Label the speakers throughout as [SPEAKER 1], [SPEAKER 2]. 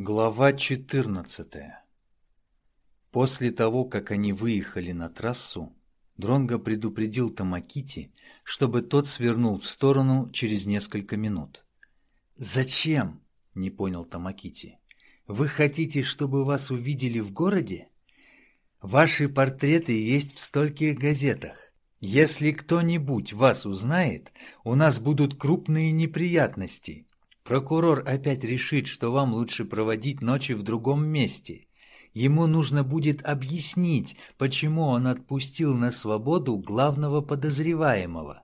[SPEAKER 1] Глава 14 После того, как они выехали на трассу, Дронго предупредил Тамакити, чтобы тот свернул в сторону через несколько минут. «Зачем?» – не понял Тамакити. «Вы хотите, чтобы вас увидели в городе? Ваши портреты есть в стольких газетах. Если кто-нибудь вас узнает, у нас будут крупные неприятности». Прокурор опять решит, что вам лучше проводить ночи в другом месте. Ему нужно будет объяснить, почему он отпустил на свободу главного подозреваемого.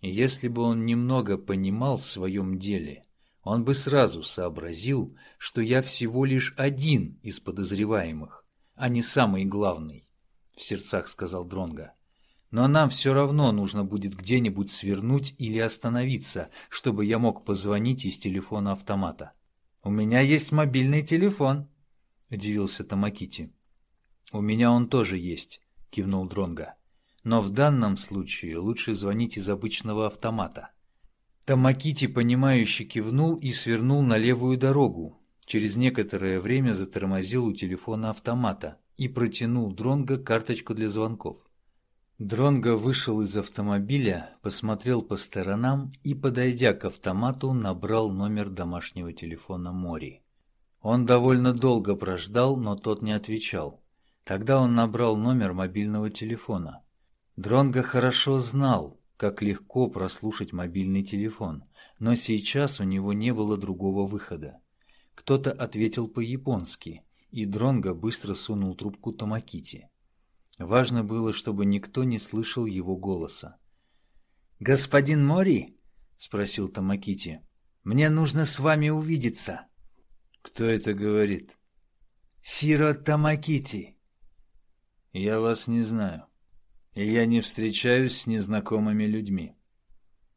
[SPEAKER 1] Если бы он немного понимал в своем деле, он бы сразу сообразил, что я всего лишь один из подозреваемых, а не самый главный, — в сердцах сказал Дронга. Но нам все равно нужно будет где-нибудь свернуть или остановиться, чтобы я мог позвонить из телефона автомата. «У меня есть мобильный телефон», — удивился Тамакити. «У меня он тоже есть», — кивнул Дронга. «Но в данном случае лучше звонить из обычного автомата». Тамакити, понимающе кивнул и свернул на левую дорогу. Через некоторое время затормозил у телефона автомата и протянул Дронга карточку для звонков. Дронго вышел из автомобиля, посмотрел по сторонам и, подойдя к автомату, набрал номер домашнего телефона Мори. Он довольно долго прождал, но тот не отвечал. Тогда он набрал номер мобильного телефона. Дронго хорошо знал, как легко прослушать мобильный телефон, но сейчас у него не было другого выхода. Кто-то ответил по-японски, и Дронго быстро сунул трубку Тамакити. Важно было, чтобы никто не слышал его голоса. «Господин Мори?» — спросил Тамакити. «Мне нужно с вами увидеться». «Кто это говорит?» «Сиро Тамакити». «Я вас не знаю. И я не встречаюсь с незнакомыми людьми.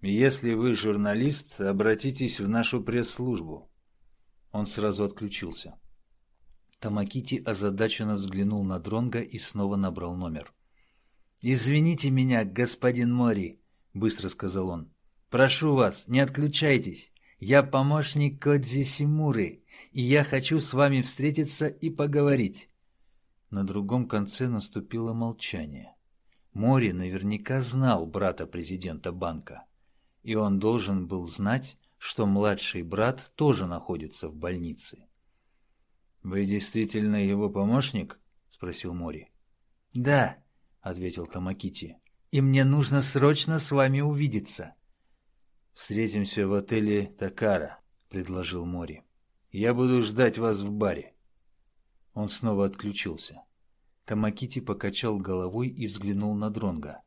[SPEAKER 1] Если вы журналист, обратитесь в нашу пресс-службу». Он сразу отключился. Тамакити озадаченно взглянул на Дронга и снова набрал номер. «Извините меня, господин Мори», — быстро сказал он. «Прошу вас, не отключайтесь. Я помощник Кодзи Симуры, и я хочу с вами встретиться и поговорить». На другом конце наступило молчание. Мори наверняка знал брата президента банка, и он должен был знать, что младший брат тоже находится в больнице. «Вы действительно его помощник?» — спросил Мори. «Да», — ответил Тамакити. «И мне нужно срочно с вами увидеться». «Встретимся в отеле Такара», — предложил Мори. «Я буду ждать вас в баре». Он снова отключился. Тамакити покачал головой и взглянул на Дронга.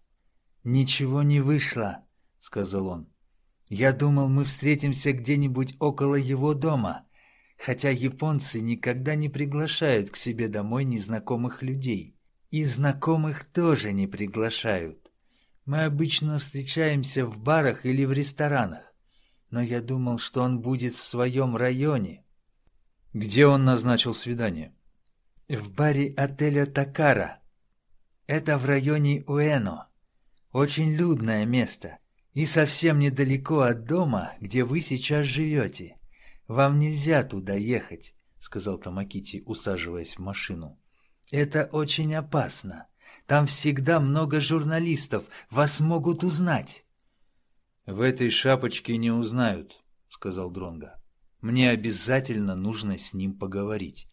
[SPEAKER 1] «Ничего не вышло», — сказал он. «Я думал, мы встретимся где-нибудь около его дома» хотя японцы никогда не приглашают к себе домой незнакомых людей. И знакомых тоже не приглашают. Мы обычно встречаемся в барах или в ресторанах. Но я думал, что он будет в своем районе. Где он назначил свидание? В баре отеля Такара. Это в районе Уэно. Очень людное место. И совсем недалеко от дома, где вы сейчас живете. «Вам нельзя туда ехать», — сказал Тамакити, усаживаясь в машину. «Это очень опасно. Там всегда много журналистов. Вас могут узнать». «В этой шапочке не узнают», — сказал Дронга. «Мне обязательно нужно с ним поговорить».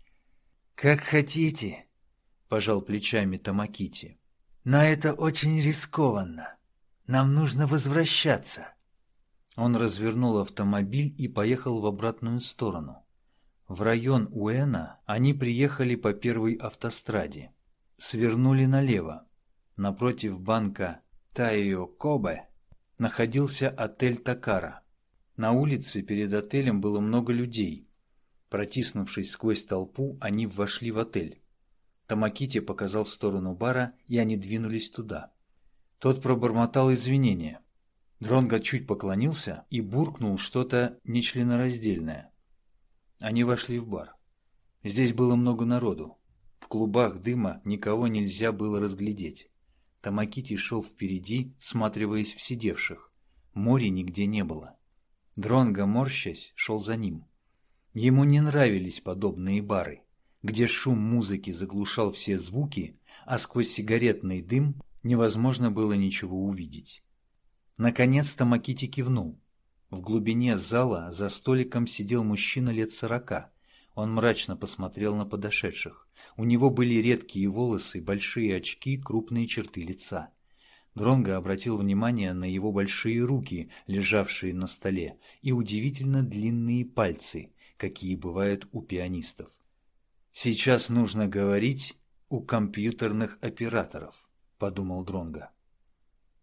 [SPEAKER 1] «Как хотите», — пожал плечами Тамакити. «Но это очень рискованно. Нам нужно возвращаться». Он развернул автомобиль и поехал в обратную сторону. В район Уэна они приехали по первой автостраде. Свернули налево. Напротив банка Тайо Кобе находился отель Такара. На улице перед отелем было много людей. Протиснувшись сквозь толпу, они вошли в отель. Тамакити показал в сторону бара, и они двинулись туда. Тот пробормотал извинения. Дронго чуть поклонился и буркнул что-то нечленораздельное. Они вошли в бар. Здесь было много народу. В клубах дыма никого нельзя было разглядеть. Тамакити шел впереди, всматриваясь в сидевших. Моря нигде не было. Дронго, морщась, шел за ним. Ему не нравились подобные бары, где шум музыки заглушал все звуки, а сквозь сигаретный дым невозможно было ничего увидеть. Наконец-то Макити кивнул. В глубине зала за столиком сидел мужчина лет сорока. Он мрачно посмотрел на подошедших. У него были редкие волосы, большие очки, крупные черты лица. Дронго обратил внимание на его большие руки, лежавшие на столе, и удивительно длинные пальцы, какие бывают у пианистов. «Сейчас нужно говорить у компьютерных операторов», — подумал Дронго.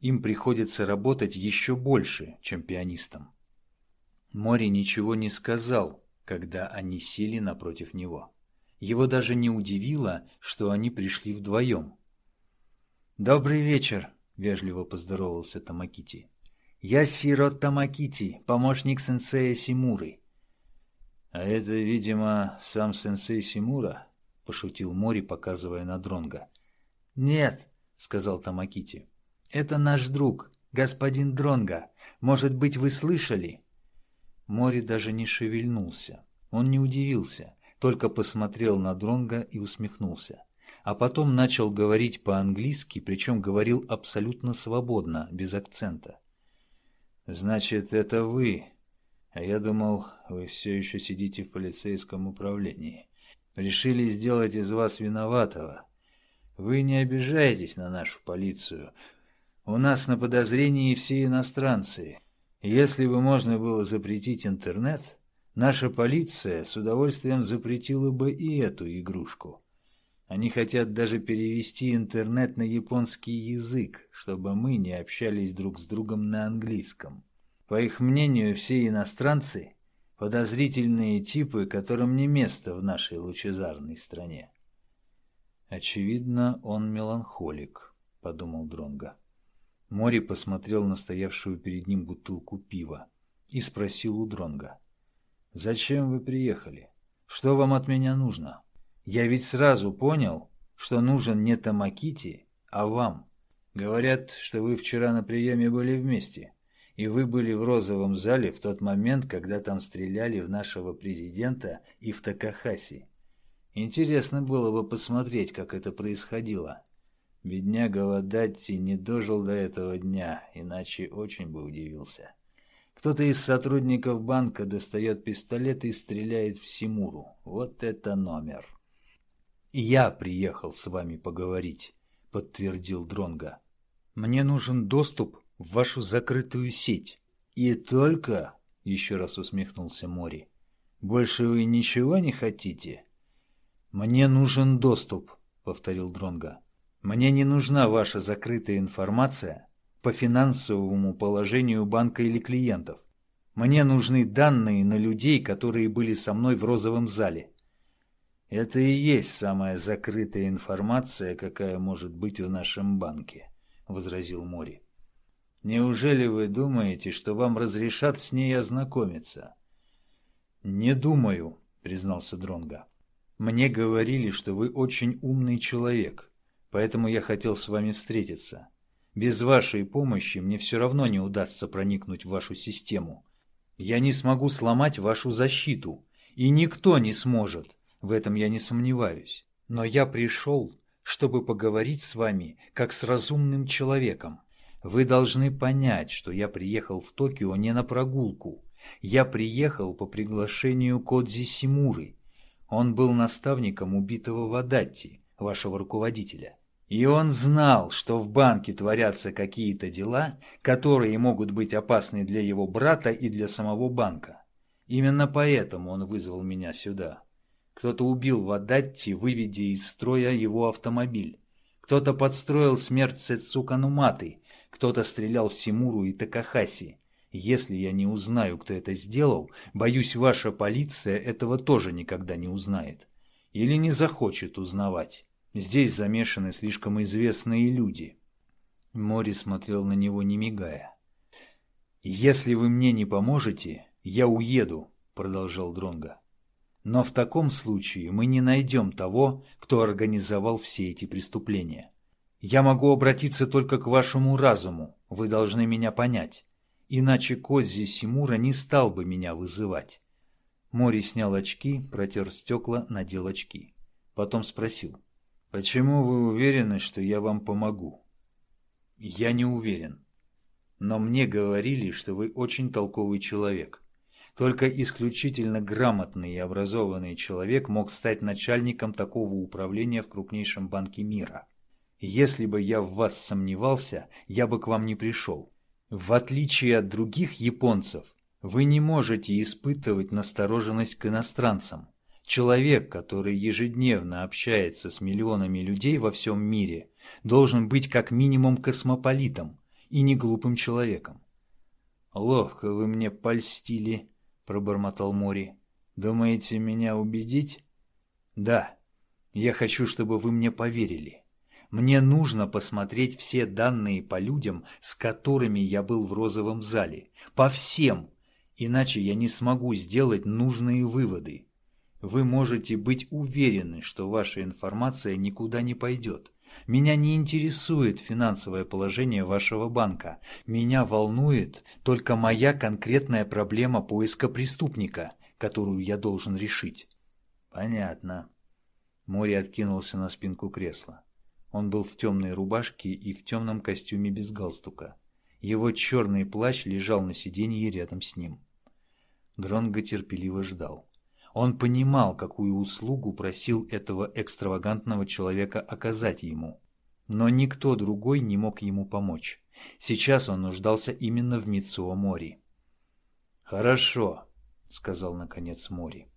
[SPEAKER 1] «Им приходится работать еще больше, чем пианистам». Мори ничего не сказал, когда они сели напротив него. Его даже не удивило, что они пришли вдвоем. «Добрый вечер», — вежливо поздоровался Тамакити. «Я Сиро Тамакити, помощник сенсея Симуры». «А это, видимо, сам сенсей Симура?» — пошутил Мори, показывая на Дронга. «Нет», — сказал Тамакити. «Это наш друг, господин Дронга. Может быть, вы слышали?» Мори даже не шевельнулся. Он не удивился, только посмотрел на Дронга и усмехнулся а потом начал говорить по-английски, причем говорил абсолютно свободно, без акцента. «Значит, это вы. А я думал, вы все еще сидите в полицейском управлении. Решили сделать из вас виноватого. Вы не обижаетесь на нашу полицию. У нас на подозрении все иностранцы. Если бы можно было запретить интернет, наша полиция с удовольствием запретила бы и эту игрушку». Они хотят даже перевести интернет на японский язык, чтобы мы не общались друг с другом на английском. По их мнению, все иностранцы – подозрительные типы, которым не место в нашей лучезарной стране. «Очевидно, он меланхолик», – подумал Дронга. Мори посмотрел на стоявшую перед ним бутылку пива и спросил у Дронга: «Зачем вы приехали? Что вам от меня нужно?» Я ведь сразу понял, что нужен не Тамакити, а вам. Говорят, что вы вчера на приеме были вместе, и вы были в розовом зале в тот момент, когда там стреляли в нашего президента и в Такахаси. Интересно было бы посмотреть, как это происходило. Бедняга Вадатти не дожил до этого дня, иначе очень бы удивился. Кто-то из сотрудников банка достает пистолет и стреляет в Симуру. Вот это номер. «Я приехал с вами поговорить», — подтвердил Дронга. «Мне нужен доступ в вашу закрытую сеть». «И только...» — еще раз усмехнулся Мори. «Больше вы ничего не хотите?» «Мне нужен доступ», — повторил Дронга. «Мне не нужна ваша закрытая информация по финансовому положению банка или клиентов. Мне нужны данные на людей, которые были со мной в розовом зале. Это и есть самая закрытая информация, какая может быть в нашем банке, возразил Мори. Неужели вы думаете, что вам разрешат с ней ознакомиться? Не думаю, признался Дронга. Мне говорили, что вы очень умный человек, поэтому я хотел с вами встретиться. Без вашей помощи мне все равно не удастся проникнуть в вашу систему. Я не смогу сломать вашу защиту, и никто не сможет. В этом я не сомневаюсь. Но я пришел, чтобы поговорить с вами, как с разумным человеком. Вы должны понять, что я приехал в Токио не на прогулку. Я приехал по приглашению Кодзи Симуры. Он был наставником убитого Вадатти, вашего руководителя. И он знал, что в банке творятся какие-то дела, которые могут быть опасны для его брата и для самого банка. Именно поэтому он вызвал меня сюда. Кто-то убил Вадатти, выведя из строя его автомобиль. Кто-то подстроил смерть Сэцука Нуматы. Кто-то стрелял в Симуру и Такахаси. Если я не узнаю, кто это сделал, боюсь, ваша полиция этого тоже никогда не узнает. Или не захочет узнавать. Здесь замешаны слишком известные люди. Мори смотрел на него, не мигая. «Если вы мне не поможете, я уеду», — продолжал Дронга. Но в таком случае мы не найдем того, кто организовал все эти преступления. Я могу обратиться только к вашему разуму, вы должны меня понять. Иначе Кодзи Симура не стал бы меня вызывать. Мори снял очки, протер стекла, надел очки. Потом спросил. «Почему вы уверены, что я вам помогу?» «Я не уверен. Но мне говорили, что вы очень толковый человек. Только исключительно грамотный и образованный человек мог стать начальником такого управления в крупнейшем банке мира. Если бы я в вас сомневался, я бы к вам не пришел. В отличие от других японцев, вы не можете испытывать настороженность к иностранцам. Человек, который ежедневно общается с миллионами людей во всем мире, должен быть как минимум космополитом и не глупым человеком. «Ловко вы мне польстили», — пробормотал Мори. «Думаете меня убедить?» «Да. Я хочу, чтобы вы мне поверили. Мне нужно посмотреть все данные по людям, с которыми я был в розовом зале. По всем. Иначе я не смогу сделать нужные выводы. Вы можете быть уверены, что ваша информация никуда не пойдет. Меня не интересует финансовое положение вашего банка. Меня волнует только моя конкретная проблема поиска преступника, которую я должен решить. Понятно. Мори откинулся на спинку кресла. Он был в темной рубашке и в темном костюме без галстука. Его черный плащ лежал на сиденье рядом с ним. Дронго терпеливо ждал. Он понимал, какую услугу просил этого экстравагантного человека оказать ему. Но никто другой не мог ему помочь. Сейчас он нуждался именно в Митсуо Мори. «Хорошо», — сказал наконец Мори.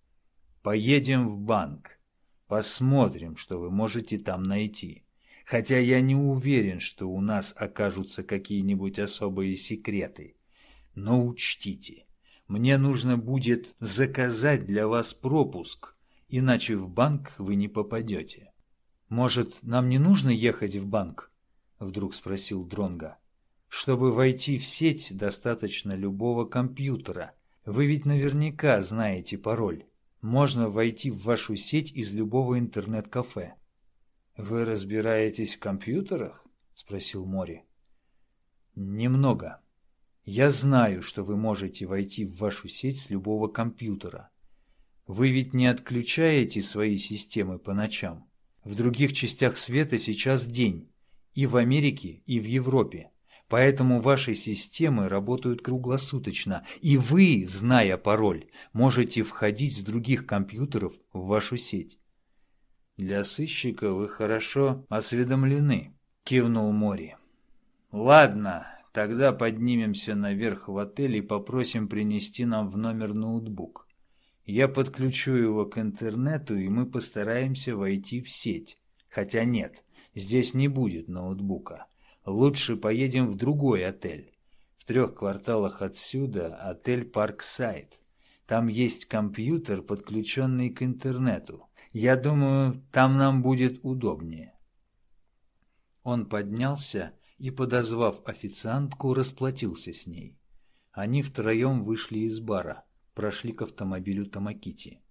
[SPEAKER 1] «Поедем в банк. Посмотрим, что вы можете там найти. Хотя я не уверен, что у нас окажутся какие-нибудь особые секреты. Но учтите, мне нужно будет заказать для вас пропуск, иначе в банк вы не попадете. Может, нам не нужно ехать в банк? Вдруг спросил Дронга. Чтобы войти в сеть, достаточно любого компьютера. Вы ведь наверняка знаете пароль. Можно войти в вашу сеть из любого интернет-кафе. Вы разбираетесь в компьютерах? спросил Мори. Немного. Я знаю, что вы можете войти в вашу сеть с любого компьютера. Вы ведь не отключаете свои системы по ночам. В других частях света сейчас день. И в Америке, и в Европе. Поэтому ваши системы работают круглосуточно, и вы, зная пароль, можете входить с других компьютеров в вашу сеть. «Для сыщика вы хорошо осведомлены», — кивнул Мори. «Ладно, Тогда поднимемся наверх в отель и попросим принести нам в номер ноутбук. Я подключу его к интернету, и мы постараемся войти в сеть. Хотя нет, здесь не будет ноутбука. Лучше поедем в другой отель. В трех кварталах отсюда отель Парксайд. Там есть компьютер, подключенный к интернету. Я думаю, там нам будет удобнее. Он поднялся и, подозвав официантку, расплатился с ней. Они втроем вышли из бара, прошли к автомобилю Тамакити.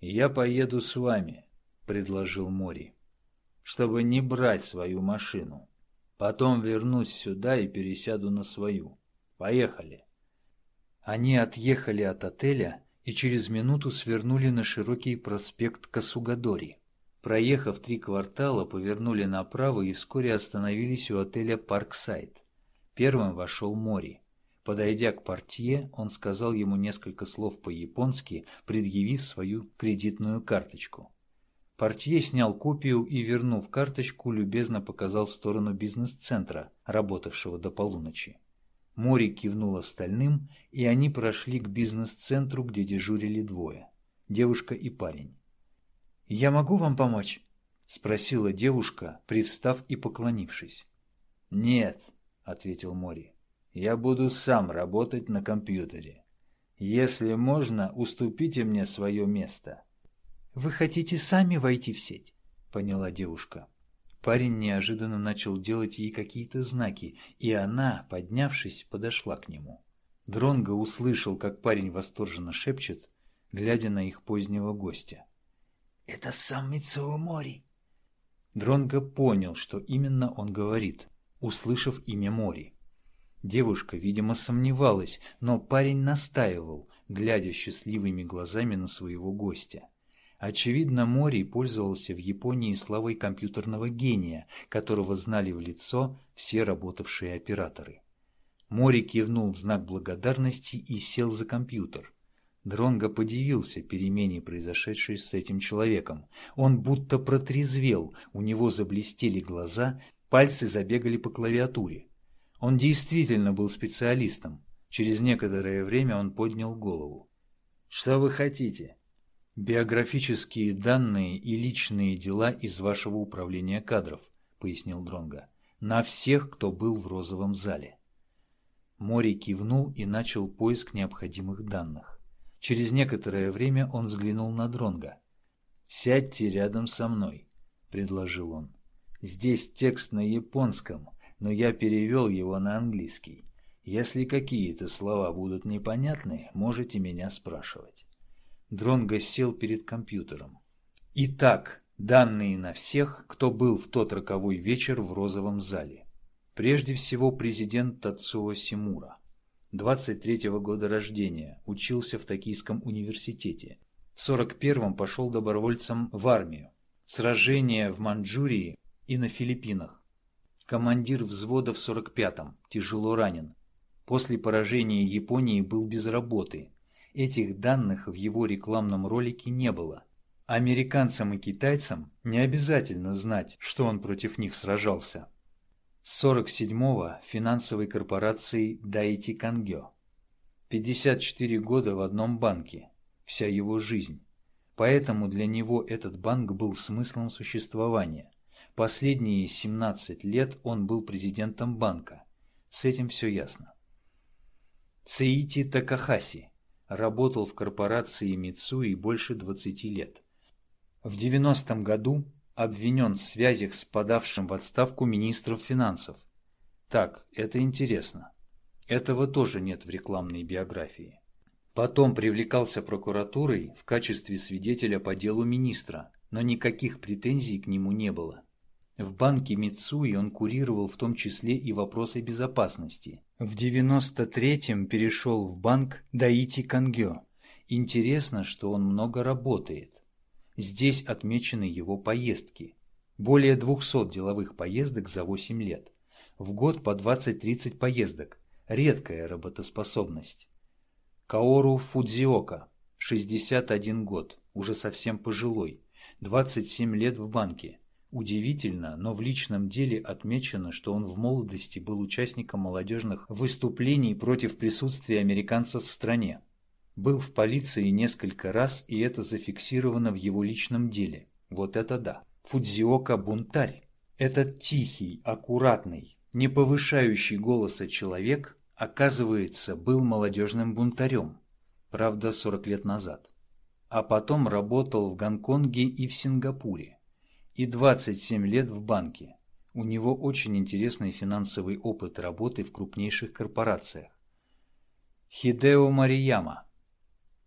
[SPEAKER 1] «Я поеду с вами», — предложил Мори, — «чтобы не брать свою машину. Потом вернусь сюда и пересяду на свою. Поехали». Они отъехали от отеля и через минуту свернули на широкий проспект Касугадори. Проехав три квартала, повернули направо и вскоре остановились у отеля «Парксайд». Первым вошел Мори. Подойдя к портье, он сказал ему несколько слов по-японски, предъявив свою кредитную карточку. Портье снял копию и, вернув карточку, любезно показал в сторону бизнес-центра, работавшего до полуночи. Мори кивнул остальным, и они прошли к бизнес-центру, где дежурили двое – девушка и парень. «Я могу вам помочь?» — спросила девушка, привстав и поклонившись. «Нет», — ответил Мори, — «я буду сам работать на компьютере. Если можно, уступите мне свое место». «Вы хотите сами войти в сеть?» — поняла девушка. Парень неожиданно начал делать ей какие-то знаки, и она, поднявшись, подошла к нему. Дронго услышал, как парень восторженно шепчет, глядя на их позднего гостя. Это сам Митсуо Мори. Дронго понял, что именно он говорит, услышав имя Мори. Девушка, видимо, сомневалась, но парень настаивал, глядя счастливыми глазами на своего гостя. Очевидно, Мори пользовался в Японии славой компьютерного гения, которого знали в лицо все работавшие операторы. Мори кивнул в знак благодарности и сел за компьютер. Дронго подивился перемене, произошедшей с этим человеком. Он будто протрезвел, у него заблестели глаза, пальцы забегали по клавиатуре. Он действительно был специалистом. Через некоторое время он поднял голову. «Что вы хотите?» «Биографические данные и личные дела из вашего управления кадров», — пояснил Дронга. «На всех, кто был в розовом зале». Мори кивнул и начал поиск необходимых данных. Через некоторое время он взглянул на Дронга. «Сядьте рядом со мной», — предложил он. «Здесь текст на японском, но я перевел его на английский. Если какие-то слова будут непонятны, можете меня спрашивать». Дронго сел перед компьютером. «Итак, данные на всех, кто был в тот роковой вечер в розовом зале. Прежде всего президент Тацуо Симура. 23-го года рождения, учился в Токийском университете. В 41-м пошел добровольцем в армию. Сражения в Манчжурии и на Филиппинах. Командир взвода в 45-м, тяжело ранен. После поражения Японии был без работы. Этих данных в его рекламном ролике не было. Американцам и китайцам не обязательно знать, что он против них сражался. 47-го финансовой корпорации Дайти Кангё. 54 года в одном банке, вся его жизнь. Поэтому для него этот банк был смыслом существования. Последние 17 лет он был президентом банка. С этим все ясно. Цеити Такахаси работал в корпорации Мицуи больше 20 лет. В 90-м году обвинен в связях с подавшим в отставку министром финансов. Так, это интересно. Этого тоже нет в рекламной биографии. Потом привлекался прокуратурой в качестве свидетеля по делу министра, но никаких претензий к нему не было. В банке Мицуи он курировал в том числе и вопросы безопасности. В 93-м перешел в банк Даити Кангё. Интересно, что он много работает. Здесь отмечены его поездки. Более 200 деловых поездок за 8 лет. В год по 20-30 поездок. Редкая работоспособность. Каору Фудзиока, 61 год, уже совсем пожилой, 27 лет в банке. Удивительно, но в личном деле отмечено, что он в молодости был участником молодежных выступлений против присутствия американцев в стране. Был в полиции несколько раз, и это зафиксировано в его личном деле. Вот это да. Фудзиока – бунтарь. Этот тихий, аккуратный, не повышающий голоса человек, оказывается, был молодежным бунтарем. Правда, 40 лет назад. А потом работал в Гонконге и в Сингапуре. И 27 лет в банке. У него очень интересный финансовый опыт работы в крупнейших корпорациях. Хидео Марияма –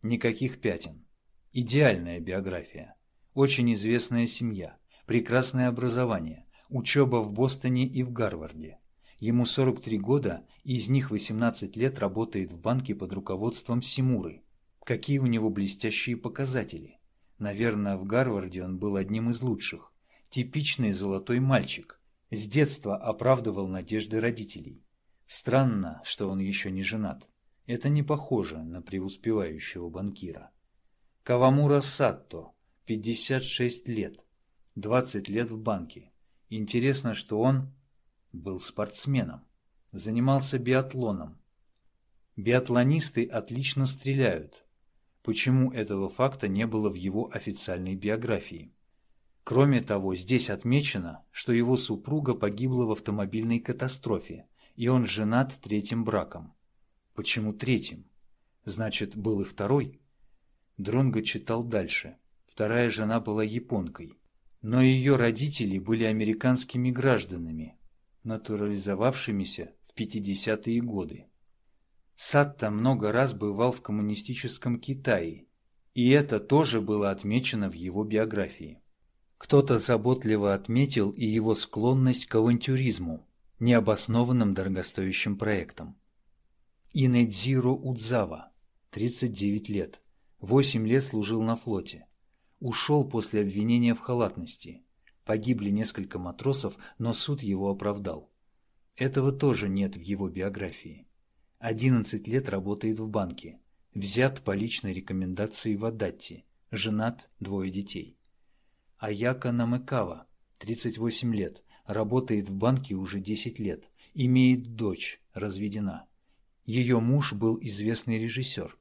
[SPEAKER 1] Никаких пятен. Идеальная биография. Очень известная семья. Прекрасное образование. Учеба в Бостоне и в Гарварде. Ему 43 года, и из них 18 лет работает в банке под руководством Симуры. Какие у него блестящие показатели. Наверное, в Гарварде он был одним из лучших. Типичный золотой мальчик. С детства оправдывал надежды родителей. Странно, что он еще не женат. Это не похоже на преуспевающего банкира. Кавамура Сатто, 56 лет, 20 лет в банке. Интересно, что он был спортсменом, занимался биатлоном. Биатлонисты отлично стреляют. Почему этого факта не было в его официальной биографии? Кроме того, здесь отмечено, что его супруга погибла в автомобильной катастрофе, и он женат третьим браком. Почему третьим? Значит, был и второй? Дронго читал дальше. Вторая жена была японкой. Но ее родители были американскими гражданами, натурализовавшимися в 50-е годы. Сатта много раз бывал в коммунистическом Китае, и это тоже было отмечено в его биографии. Кто-то заботливо отметил и его склонность к авантюризму, необоснованным дорогостоящим проектам. Инэдзиро Удзава, 39 лет. 8 лет служил на флоте. Ушел после обвинения в халатности. Погибли несколько матросов, но суд его оправдал. Этого тоже нет в его биографии. 11 лет работает в банке. Взят по личной рекомендации в Адатти. Женат, двое детей. Аяка Намыкава, 38 лет, работает в банке уже 10 лет, имеет дочь, разведена. Ее муж был известный режиссер.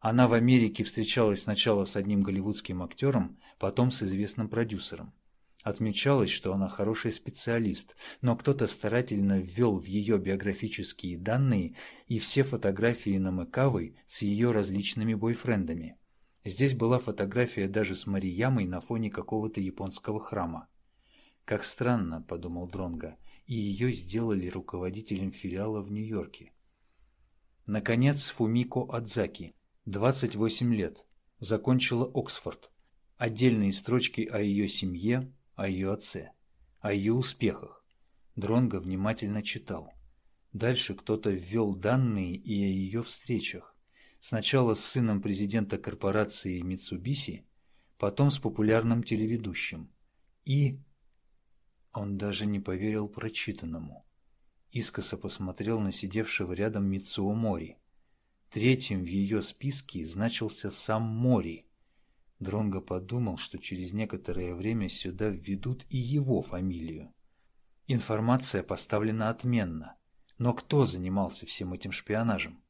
[SPEAKER 1] Она в Америке встречалась сначала с одним голливудским актером, потом с известным продюсером. Отмечалось, что она хороший специалист, но кто-то старательно ввел в ее биографические данные и все фотографии Намыкавы с ее различными бойфрендами. Здесь была фотография даже с Мариямой на фоне какого-то японского храма. Как странно, подумал Дронга, и ее сделали руководителем филиала в Нью-Йорке. Наконец, Фумико Адзаки, 28 лет, закончила Оксфорд. Отдельные строчки о ее семье, о ее отце, о ее успехах. Дронго внимательно читал. Дальше кто-то ввел данные и о ее встречах. Сначала с сыном президента корпорации Mitsubishi, потом с популярным телеведущим. И... Он даже не поверил прочитанному. Искоса посмотрел на сидевшего рядом Мицуо Мори. Третьим в ее списке значился сам Мори. Дронго подумал, что через некоторое время сюда введут и его фамилию. Информация поставлена отменно. Но кто занимался всем этим шпионажем?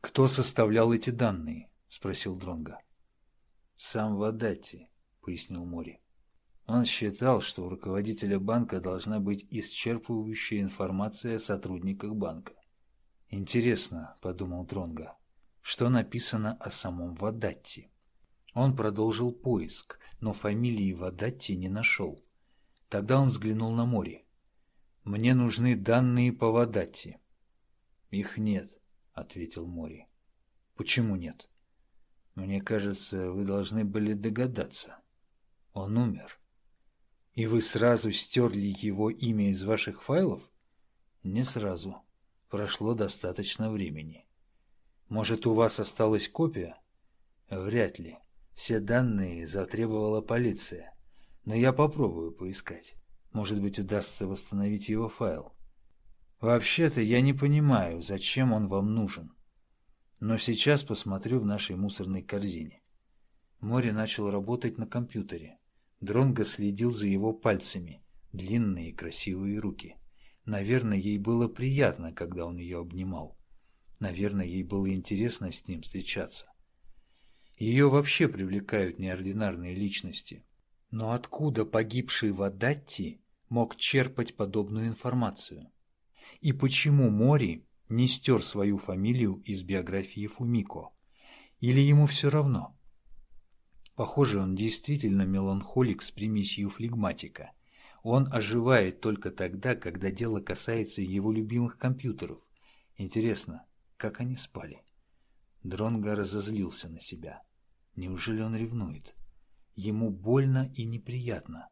[SPEAKER 1] «Кто составлял эти данные?» – спросил Дронга. «Сам Вадатти», – пояснил Мори. Он считал, что у руководителя банка должна быть исчерпывающая информация о сотрудниках банка. «Интересно», – подумал Дронга, – «что написано о самом Вадатти?» Он продолжил поиск, но фамилии Вадатти не нашел. Тогда он взглянул на море. «Мне нужны данные по Вадатти». «Их нет», — ответил Мори. «Почему нет?» «Мне кажется, вы должны были догадаться. Он умер». «И вы сразу стерли его имя из ваших файлов?» «Не сразу. Прошло достаточно времени». «Может, у вас осталась копия?» «Вряд ли. Все данные затребовала полиция. Но я попробую поискать. Может быть, удастся восстановить его файл». Вообще-то я не понимаю, зачем он вам нужен. Но сейчас посмотрю в нашей мусорной корзине. Море начал работать на компьютере. Дронго следил за его пальцами, длинные красивые руки. Наверное, ей было приятно, когда он ее обнимал. Наверное, ей было интересно с ним встречаться. Ее вообще привлекают неординарные личности. Но откуда погибший Вадатти мог черпать подобную информацию? И почему Мори не стер свою фамилию из биографии Фумико? Или ему все равно? Похоже, он действительно меланхолик с примесью флегматика. Он оживает только тогда, когда дело касается его любимых компьютеров. Интересно, как они спали? Дронго разозлился на себя. Неужели он ревнует? Ему больно и неприятно,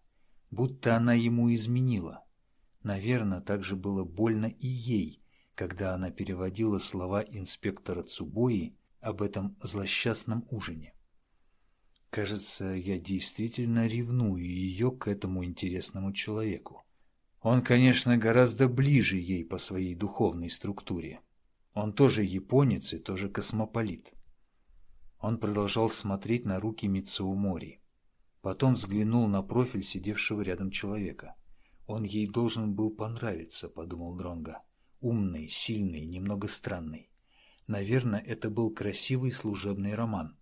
[SPEAKER 1] будто она ему изменила. Наверное, также было больно и ей, когда она переводила слова инспектора Цубои об этом злосчастном ужине. Кажется, я действительно ревную ее к этому интересному человеку. Он, конечно, гораздо ближе ей по своей духовной структуре. Он тоже японец и тоже космополит. Он продолжал смотреть на руки Мицуумори. Потом взглянул на профиль сидевшего рядом человека. Он ей должен был понравиться, подумал Дронга. Умный, сильный, немного странный. Наверное, это был красивый служебный роман.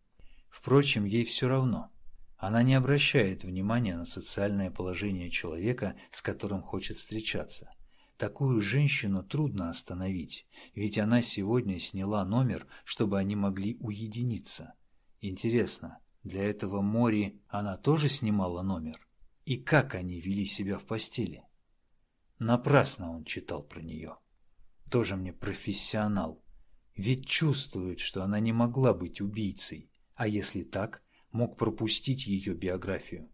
[SPEAKER 1] Впрочем, ей все равно. Она не обращает внимания на социальное положение человека, с которым хочет встречаться. Такую женщину трудно остановить, ведь она сегодня сняла номер, чтобы они могли уединиться. Интересно, для этого Мори она тоже снимала номер? И как они вели себя в постели? Напрасно он читал про нее. Тоже мне профессионал. Ведь чувствует, что она не могла быть убийцей, а если так, мог пропустить ее биографию.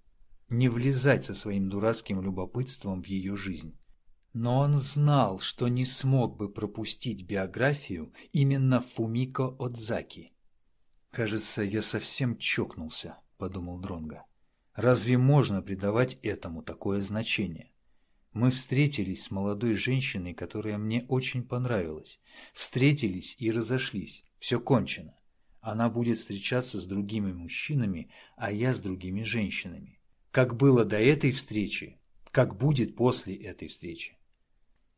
[SPEAKER 1] Не влезать со своим дурацким любопытством в ее жизнь. Но он знал, что не смог бы пропустить биографию именно Фумико Отзаки. Кажется, я совсем чокнулся, подумал Дронга. Разве можно придавать этому такое значение? Мы встретились с молодой женщиной, которая мне очень понравилась. Встретились и разошлись. Все кончено. Она будет встречаться с другими мужчинами, а я с другими женщинами. Как было до этой встречи, как будет после этой встречи.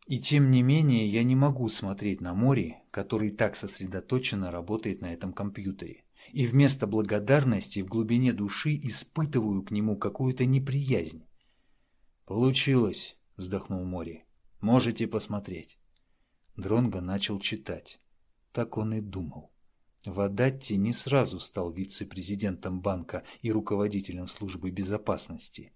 [SPEAKER 1] И тем не менее я не могу смотреть на море, который так сосредоточенно работает на этом компьютере и вместо благодарности в глубине души испытываю к нему какую-то неприязнь. «Получилось», — вздохнул Мори. «Можете посмотреть». Дронго начал читать. Так он и думал. Вадатти не сразу стал вице-президентом банка и руководителем службы безопасности.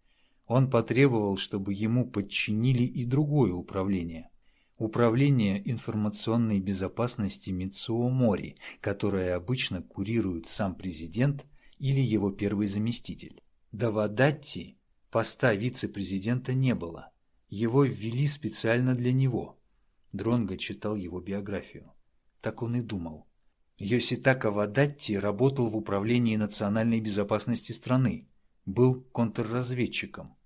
[SPEAKER 1] Он потребовал, чтобы ему подчинили и другое управление. Управление информационной безопасности Митсуо Мори, которое обычно курирует сам президент или его первый заместитель. До Вадатти поста вице-президента не было. Его ввели специально для него. Дронго читал его биографию. Так он и думал. Йоситака Вадатти работал в управлении национальной безопасности страны, был контрразведчиком.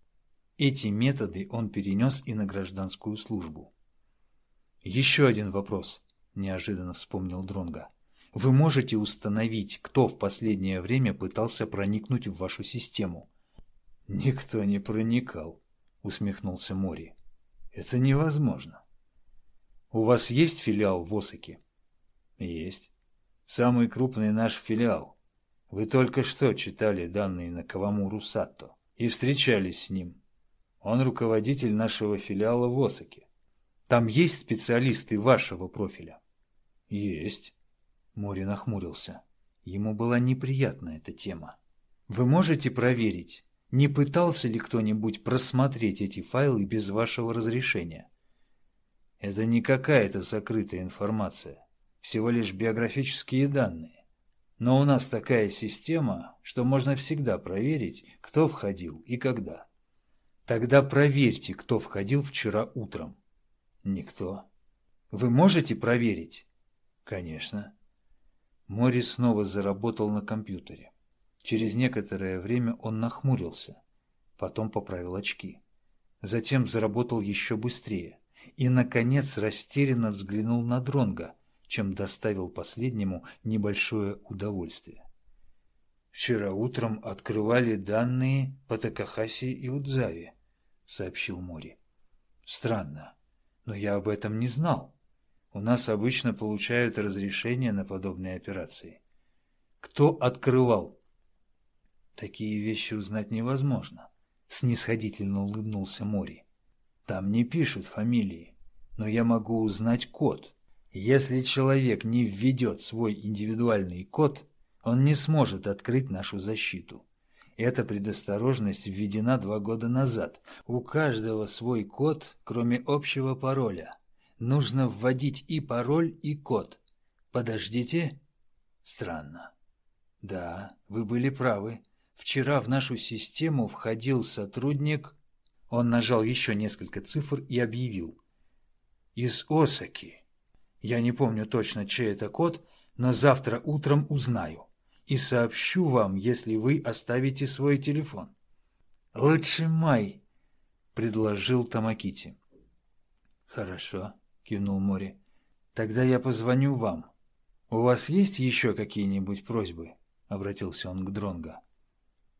[SPEAKER 1] Эти методы он перенес и на гражданскую службу. Еще один вопрос, неожиданно вспомнил Дронга. Вы можете установить, кто в последнее время пытался проникнуть в вашу систему? Никто не проникал, усмехнулся Мори. Это невозможно. У вас есть филиал в Осаке? Есть. Самый крупный наш филиал. Вы только что читали данные на Кавамуру Сатто и встречались с ним. Он руководитель нашего филиала в Осаке. Там есть специалисты вашего профиля? Есть. Мори нахмурился. Ему была неприятна эта тема. Вы можете проверить, не пытался ли кто-нибудь просмотреть эти файлы без вашего разрешения? Это не какая-то закрытая информация, всего лишь биографические данные. Но у нас такая система, что можно всегда проверить, кто входил и когда. Тогда проверьте, кто входил вчера утром. Никто. Вы можете проверить? Конечно. Мори снова заработал на компьютере. Через некоторое время он нахмурился, потом поправил очки. Затем заработал еще быстрее и, наконец, растерянно взглянул на Дронга, чем доставил последнему небольшое удовольствие. «Вчера утром открывали данные по Такахаси и Удзаве», — сообщил Мори. «Странно. Но я об этом не знал. У нас обычно получают разрешение на подобные операции. Кто открывал? Такие вещи узнать невозможно. Снисходительно улыбнулся Мори. Там не пишут фамилии, но я могу узнать код. Если человек не введет свой индивидуальный код, он не сможет открыть нашу защиту. Эта предосторожность введена два года назад. У каждого свой код, кроме общего пароля. Нужно вводить и пароль, и код. Подождите. Странно. Да, вы были правы. Вчера в нашу систему входил сотрудник... Он нажал еще несколько цифр и объявил. Из Осаки. Я не помню точно, чей это код, но завтра утром узнаю и сообщу вам, если вы оставите свой телефон. Лучше май, предложил Тамакити. Хорошо, кивнул Мори. Тогда я позвоню вам. У вас есть еще какие-нибудь просьбы? обратился он к Дронга.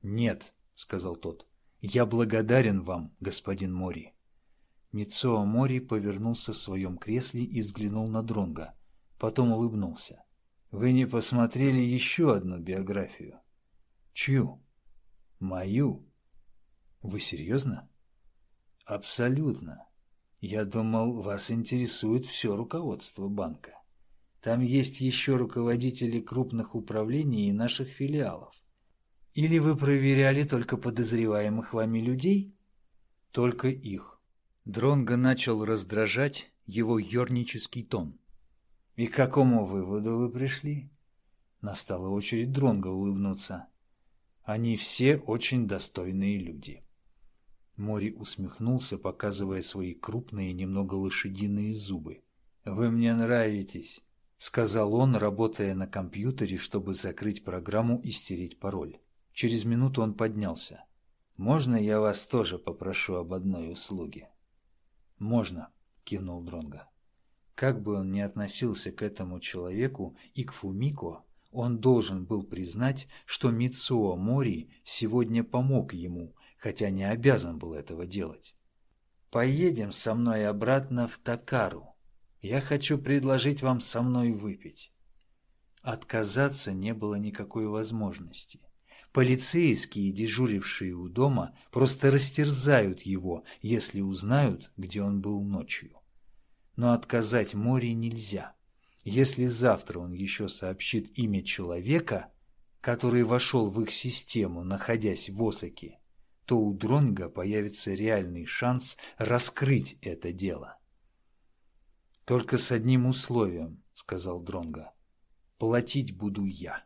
[SPEAKER 1] Нет, сказал тот. Я благодарен вам, господин Мори. Мицоа Мори повернулся в своем кресле и взглянул на Дронга, потом улыбнулся. Вы не посмотрели еще одну биографию. Чью? Мою. Вы серьезно? Абсолютно. Я думал, вас интересует все руководство банка. Там есть еще руководители крупных управлений и наших филиалов. Или вы проверяли только подозреваемых вами людей? Только их. Дронго начал раздражать его ернический тон. И к какому выводу вы пришли? Настала очередь Дронга улыбнуться. Они все очень достойные люди. Мори усмехнулся, показывая свои крупные, немного лошадиные зубы. Вы мне нравитесь. — сказал он, работая на компьютере, чтобы закрыть программу и стереть пароль. Через минуту он поднялся. «Можно я вас тоже попрошу об одной услуге?» «Можно», — кивнул Дронга. Как бы он ни относился к этому человеку и к Фумико, он должен был признать, что Мицуо Мори сегодня помог ему, хотя не обязан был этого делать. «Поедем со мной обратно в Такару», я хочу предложить вам со мной выпить. Отказаться не было никакой возможности. Полицейские, дежурившие у дома, просто растерзают его, если узнают, где он был ночью. Но отказать море нельзя. Если завтра он еще сообщит имя человека, который вошел в их систему, находясь в Осаке, то у Дронга появится реальный шанс раскрыть это дело. Только с одним условием, сказал Дронга. Платить буду я.